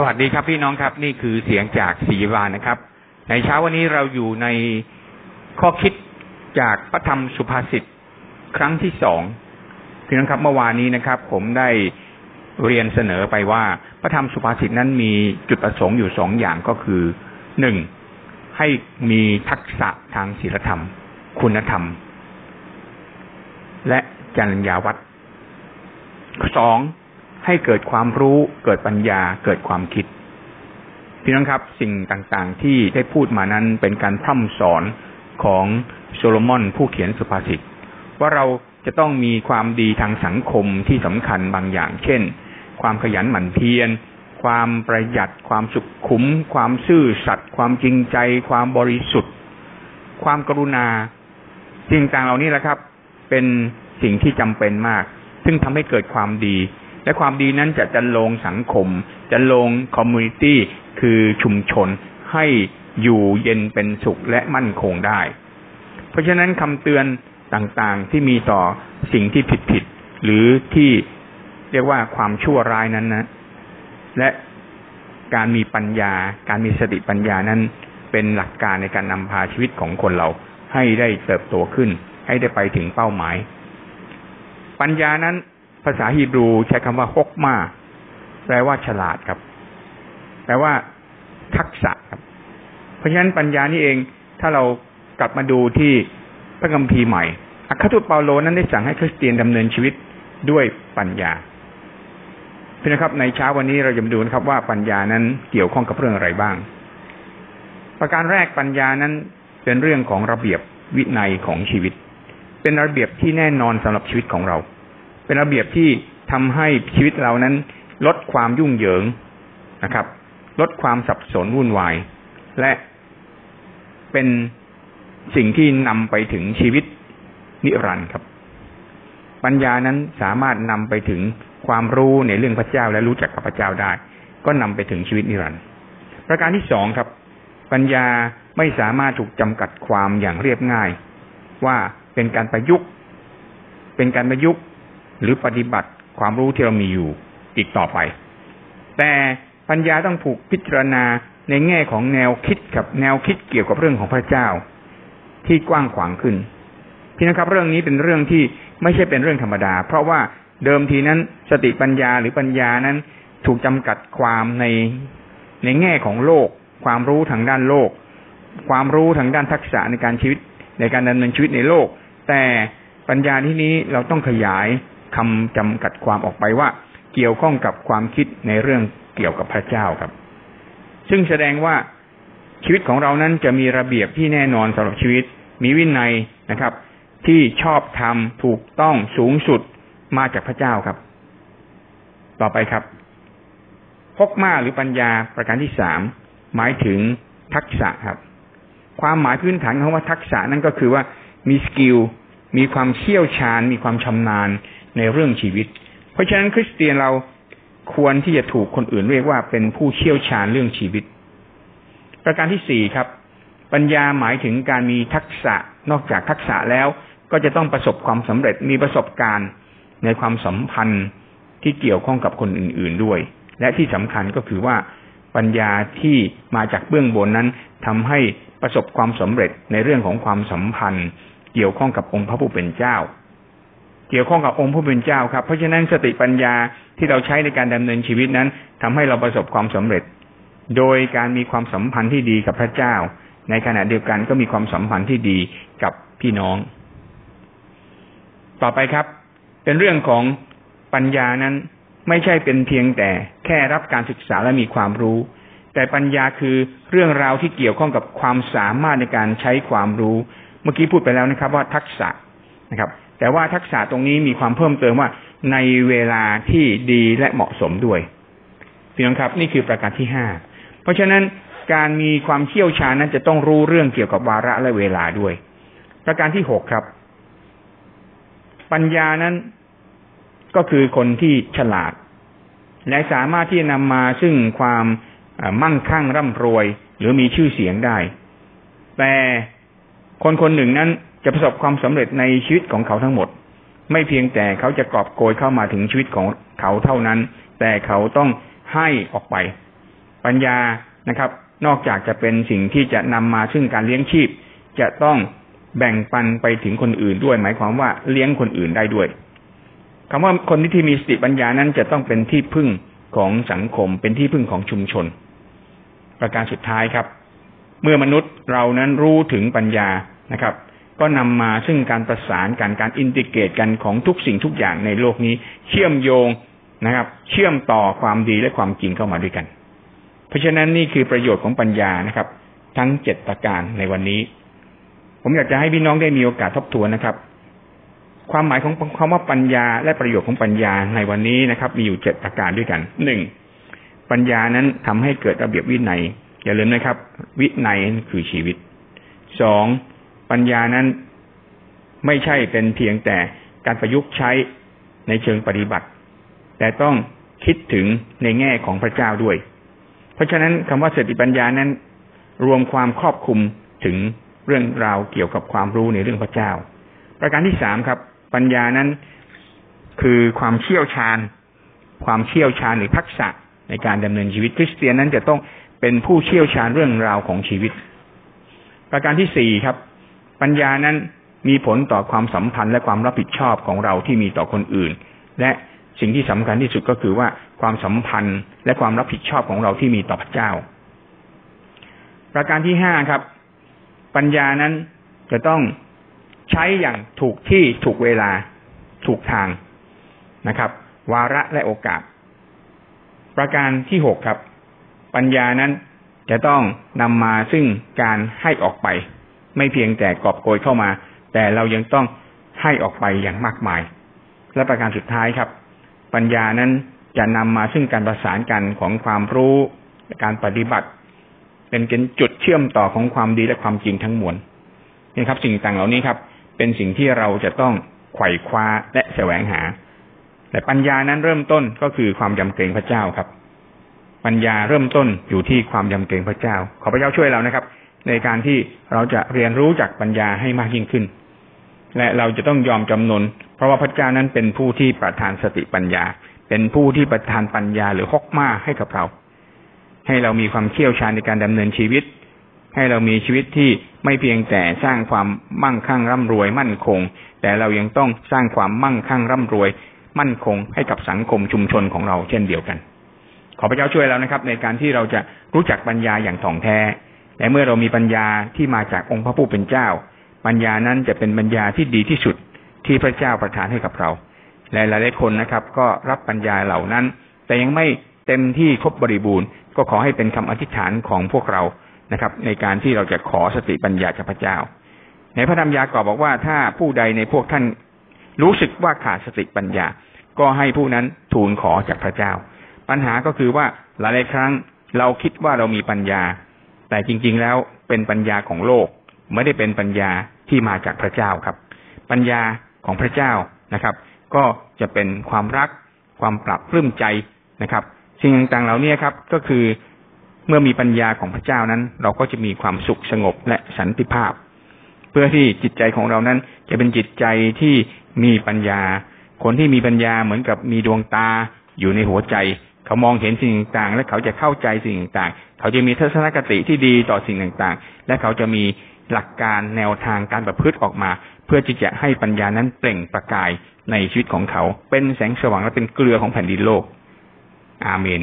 สวัสดีครับพี่น้องครับ นี่คือเสียงจากสีวานะครับ ในเช้าวันนี้เราอยู่ในข้อคิดจากพระธรรมสุภาษิตครั้งที่สองพี่น้องครับเมื่อวานนี้นะครับ ผมได้เรียนเสนอไปว่า พระธรรมสุภาษิตนั้นมีจุดประสงค์อยู่สองอย่างก็คือหนึ่งให้มีทักษะทางศีลธรรม คุณธรรม และจริยวัดสอง ให้เกิดความรู้เกิดปัญญาเกิดความคิด พี่น้องครับ สิ่งต่างๆที่ได้พูดมานั้นเป็นการพร่ำสอนของโซโลมอนผู้เขียนสุภาษิตว่าเราจะต้องมีความดีทางสังคมที่สำคัญบางอย่าง เช่น ความขยันหมั่นเพียรความประหยัด ความสุขุม ความซื่อสัตย์ความจริงใจ ความบริสุทธิ์ ความกรุณา สิ่งต่างเหล่านี้แหละครับ เป็นสิ่งที่จำเป็นมาก ซึ่งทำให้เกิดความดี และความดีนั้นจะจะลงสังคมจะลง community คือชุมชนให้อยู่เย็นเป็นสุขและมั่นคงได้ เพราะฉะนั้นคำเตือนต่างๆที่มีต่อสิ่งที่ผิดๆหรือที่เรียกว่าความชั่วร้ายนั้นนะและการมีปัญญา การมีสติปัญญานั้น เป็นหลักการในการนำพาชีวิตของคนเราให้ได้เติบโตขึ้น ให้ได้ไปถึงเป้าหมาย ปัญญานั้น ภาษาฮีบรูใช้คำว่าฮกมาแปลว่าฉลาดครับ แปลว่า ทักษะครับ เพราะฉะนั้นปัญญานี่เอง ถ้าเรากลับมาดูที่พระคัมภีร์ใหม่ อัครทูตเปาโลนั้นได้สั่งให้คริสเตียนดำเนินชีวิตด้วยปัญญาพี่นะครับ ในเช้าวันนี้เราจะมาดูนะครับ ว่าปัญญานั้นเกี่ยวข้องกับเรื่องอะไรบ้าง ประการแรกปัญญานั้นเป็นเรื่องของระเบียบวินัยของชีวิต เป็นระเบียบที่แน่นอนสำหรับชีวิตของเรา เป็นระเบียบที่ทำให้ชีวิตเรานั้น ลดความยุ่งเหยิงนะครับ ลดความสับสนวุ่นวาย และเป็นสิ่งที่นำไปถึงชีวิตนิรันดร์ครับ ปัญญานั้นสามารถนำไปถึงความรู้ในเรื่องพระเจ้าและรู้จักกับพระเจ้าได้ ก็นำไปถึงชีวิตนิรันดร์ประการที่สองครับ ปัญญาไม่สามารถถูกจำกัดความอย่างเรียบง่าย ว่าเป็นการประยุกต์ เป็นการประยุกต์ หรือปฏิบัติความรู้ที่เรามีอยู่อีกต่อไป แต่ปัญญาต้องถูกพิจารณาในแง่ของแนวคิดกับแนวคิดเกี่ยวกับเรื่องของพระเจ้า ที่กว้างขวางขึ้นพี่นะครับ เรื่องนี้เป็นเรื่องที่ไม่ใช่เป็นเรื่องธรรมดา เพราะว่าเดิมทีนั้นสติปัญญาหรือปัญญานั้นถูกจำกัดความในในแง่ของโลก ความรู้ทางด้านโลก ความรู้ทางด้านทักษะในการชีวิตในการดำเนินชีวิตในโลก แต่ปัญญาที่นี้เราต้องขยาย คำจำกัดความออกไปว่า เกี่ยวข้องกับความคิดในเรื่องเกี่ยวกับพระเจ้าครับ ซึ่งแสดงว่าชีวิตของเรานั้นจะมีระเบียบที่แน่นอนสำหรับชีวิต มีวินัยนะครับ ที่ชอบทำถูกต้องสูงสุดมาจากพระเจ้าครับ ต่อไปครับพกมาหรือปัญญาประการที่สามหมายถึงทักษะครับ ความหมายพื้นฐานของว่าทักษะนั่นก็คือว่ามีสกิลมีความเชี่ยวชาญ มีความชำนาญ ในเรื่องชีวิต เพราะฉะนั้นคริสเตียนเราควรที่จะถูกคนอื่นเรียกว่าเป็นผู้เชี่ยวชาญเรื่องชีวิต ประการที่สี่ครับ ปัญญาหมายถึงการมีทักษะนอกจากทักษะแล้วก็จะต้องประสบความสำเร็จมีประสบการณ์ในความสัมพันธ์ที่เกี่ยวข้องกับคนอื่น ๆด้วย และที่สำคัญก็คือว่าปัญญาที่มาจากเบื้องบนนั้นทำให้ประสบความสำเร็จในเรื่องของความสัมพันธ์ เกี่ยวข้องกับองค์พระผู้เป็นเจ้า เกี่ยวข้องกับองค์ผู้เป็นเจ้าครับ เพราะฉะนั้นสติปัญญาที่เราใช้ในการดำเนินชีวิตนั้นทำให้เราประสบความสำเร็จ โดยการมีความสัมพันธ์ที่ดีกับพระเจ้า ในขณะเดียวกันก็มีความสัมพันธ์ที่ดีกับพี่น้อง ต่อไปครับ เป็นเรื่องของปัญญานั้นไม่ใช่เป็นเพียงแต่แค่รับการศึกษาและมีความรู้ แต่ปัญญาคือเรื่องราวที่เกี่ยวข้องกับความสามารถในการใช้ความรู้ เมื่อกี้พูดไปแล้วนะครับ ว่าทักษะนะครับ แต่ว่าทักษะตรงนี้มีความเพิ่มเติมว่าในเวลาที่ดีและเหมาะสมด้วยพี่น้องครับ นี่คือประการที่ห้าเพราะฉะนั้นการมีความเชี่ยวชาญนั้นจะต้องรู้เรื่องเกี่ยวกับวาระและเวลาด้วย ประการที่หกครับ ปัญญานั้นก็คือคนที่ฉลาด และสามารถที่จะนำมาซึ่งความมั่งคั่งร่ำรวย หรือมีชื่อเสียงได้ แต่คนคนหนึ่งนั้น จะประสบความสำเร็จในชีวิตของเขาทั้งหมด ไม่เพียงแต่เขาจะกอบโกยเข้ามาถึงชีวิตของเขาเท่านั้น แต่เขาต้องให้ออกไป ปัญญานะครับ นอกจากจะเป็นสิ่งที่จะนำมาซึ่งการเลี้ยงชีพ จะต้องแบ่งปันไปถึงคนอื่นด้วย หมายความว่าเลี้ยงคนอื่นได้ด้วยคำว่าคนที่มีสติปัญญานั้นจะต้องเป็นที่พึ่งของสังคม เป็นที่พึ่งของชุมชน ประการสุดท้ายครับ เมื่อมนุษย์เรานั้นรู้ถึงปัญญานะครับ ก็นำมาซึ่งการประสานกันการอินทิเกตกันของทุกสิ่งทุกอย่างในโลกนี้ เชื่อมโยงนะครับ เชื่อมต่อความดีและความจริงเข้ามาด้วยกัน เพราะฉะนั้นนี่คือประโยชน์ของปัญญานะครับ ทั้งเจ็ดประการในวันนี้ ผมอยากจะให้พี่น้องได้มีโอกาสทบทวนนะครับ ความหมายของคำว่าปัญญาและประโยชน์ของปัญญาในวันนี้นะครับ มีอยู่เจ็ดประการด้วยกันหนึ่งปัญญานั้นทำให้เกิดระเบียบวินัยอย่าลืมนะครับ วินัยคือชีวิตสอง ปัญญานั้นไม่ใช่เป็นเพียงแต่การประยุกต์ใช้ในเชิงปฏิบัติ แต่ต้องคิดถึงในแง่ของพระเจ้าด้วย เพราะฉะนั้นคำว่าสติปัญญานั้น รวมความครอบคลุมถึงเรื่องราวเกี่ยวกับความรู้ในเรื่องพระเจ้า ประการที่สามครับ ปัญญานั้นคือความเชี่ยวชาญ ความเชี่ยวชาญหรือทักษะในการดำเนินชีวิตคริสเตียนนั้นจะต้องเป็นผู้เชี่ยวชาญเรื่องราวของชีวิต ประการที่สี่ครับ ปัญญานั้นมีผลต่อความสัมพันธ์และความรับผิดชอบของเราที่มีต่อคนอื่น และสิ่งที่สำคัญที่สุดก็คือว่าความสัมพันธ์และความรับผิดชอบของเราที่มีต่อพระเจ้า ประการที่ห้าครับ ปัญญานั้นจะต้องใช้อย่างถูกที่ถูกเวลาถูกทางนะครับ วาระและโอกาส ประการที่หกครับ ปัญญานั้นจะต้องนำมาซึ่งการให้ออกไป ไม่เพียงแต่กอบโกยเข้ามา แต่เรายังต้องให้ออกไปอย่างมากมาย และประการสุดท้ายครับ ปัญญานั้นจะนำมาซึ่งการประสานกันของความรู้การปฏิบัติ เป็นเกณฑ์จุดเชื่อมต่อของความดีและความจริงทั้งมวลนี่ครับ สิ่งต่างเหล่านี้ครับ เป็นสิ่งที่เราจะต้องไขว่คว้าและแสวงหา แต่ปัญญานั้นเริ่มต้นก็คือความยำเกรงพระเจ้าครับ ปัญญาเริ่มต้นอยู่ที่ความยำเกรงพระเจ้า ขอพระเจ้าช่วยเรานะครับ ในการที่เราจะเรียนรู้จากปัญญาให้มากยิ่งขึ้น และเราจะต้องยอมจำนน เพราะว่าพระเจ้านั้นเป็นผู้ที่ประทานสติปัญญา เป็นผู้ที่ประทานปัญญาหรือฮกมาให้กับเรา ให้เรามีความเชี่ยวชาญในการดำเนินชีวิต ให้เรามีชีวิตที่ไม่เพียงแต่สร้างความมั่งคั่งร่ำรวยมั่นคง แต่เรายังต้องสร้างความมั่งคั่งร่ำรวย มั่นคงให้กับสังคมชุมชนของเราเช่นเดียวกัน ขอพระเจ้าช่วยเรานะครับ ในการที่เราจะรู้จักปัญญาอย่างถ่องแท้ และเมื่อเรามีปัญญาที่มาจากองค์พระผู้เป็นเจ้า ปัญญานั้นจะเป็นปัญญาที่ดีที่สุดที่พระเจ้าประทานให้กับเราและหลายๆคนนะครับ ก็รับปัญญาเหล่านั้น แต่ยังไม่เต็มที่ครบบริบูรณ์ ก็ขอให้เป็นคำอธิษฐานของพวกเรานะครับ ในการที่เราจะขอสติปัญญาจากพระเจ้า ในพระธรรมยากอบบอกว่าถ้าผู้ใดในพวกท่านรู้สึกว่าขาดสติปัญญา ก็ให้ผู้นั้นทูลขอจากพระเจ้า ปัญหาก็คือว่าหลายๆครั้งเราคิดว่าเรามีปัญญา แต่จริง ๆ แล้วเป็นปัญญาของโลก ไม่ได้เป็นปัญญาที่มาจากพระเจ้าครับ ปัญญาของพระเจ้านะครับ ก็จะเป็นความรัก ความปรับปลื้มใจนะครับ สิ่งต่างๆเหล่านี้ครับ ก็คือเมื่อมีปัญญาของพระเจ้านั้น เราก็จะมีความสุขสงบและสันติภาพ เพื่อที่จิตใจของเรานั้น จะเป็นจิตใจที่มีปัญญา คนที่มีปัญญาเหมือนกับมีดวงตาอยู่ในหัวใจ เขามองเห็นสิ่งต่างๆ และเขาจะเข้าใจสิ่งต่างๆ เขาจะมีทัศนคติที่ดีต่อสิ่งต่างๆ และเขาจะมีหลักการแนวทางการประพฤติออกมา เพื่อที่จะให้ปัญญานั้นเปล่งประกายในชีวิตของเขา เป็นแสงสว่างและเป็นเกลือของแผ่นดินโลก อาเมน